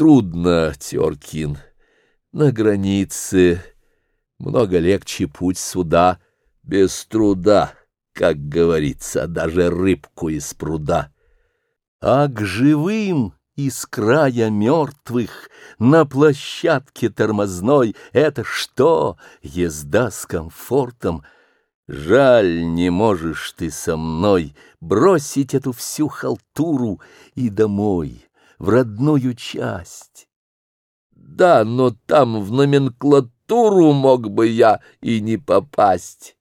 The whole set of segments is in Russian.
Трудно, Теркин, на границе. Много легче путь сюда, без труда, как говорится, даже рыбку из пруда. А к живым из края мертвых на площадке тормозной это что? Езда с комфортом. Жаль, не можешь ты со мной бросить эту всю халтуру и домой в родную часть. Да, но там в номенклатуру мог бы я и не попасть.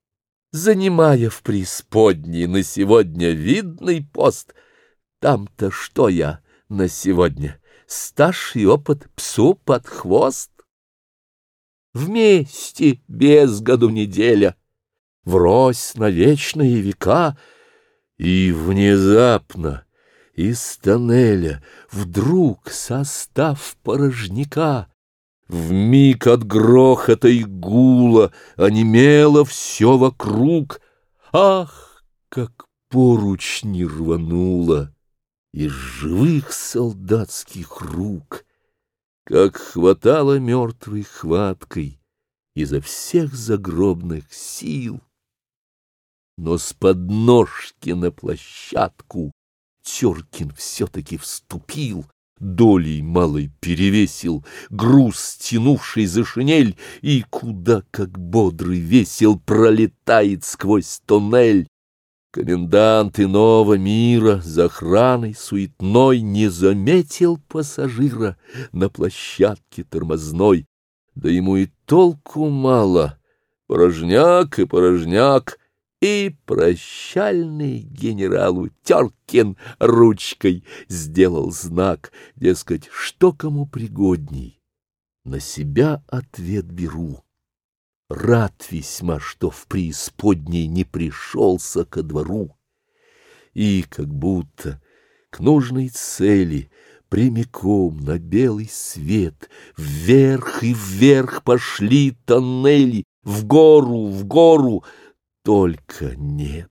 Занимая в преисподней на сегодня видный пост, там-то что я на сегодня? Стаж и опыт псу под хвост? Вместе без году неделя, врозь на вечные века, и внезапно — из тоннеля вдруг состав поражника, в миг от грохота и гула Онемело все вокруг. Ах, как поручни рвануло Из живых солдатских рук, Как хватало мертвой хваткой Изо всех загробных сил. Но с подножки на площадку Теркин все-таки вступил, долей малой перевесил, груз стянувший за шинель, и куда как бодрый весел пролетает сквозь тоннель. Комендант иного мира за охраной суетной не заметил пассажира на площадке тормозной, да ему и толку мало. Порожняк и порожняк, и прощальный генералу Теркин ручкой сделал знак, дескать, что кому пригодней. На себя ответ беру. Рад весьма, что в преисподней не пришелся ко двору. И как будто к нужной цели прямиком на белый свет вверх и вверх пошли тоннели, в гору, в гору — только нет.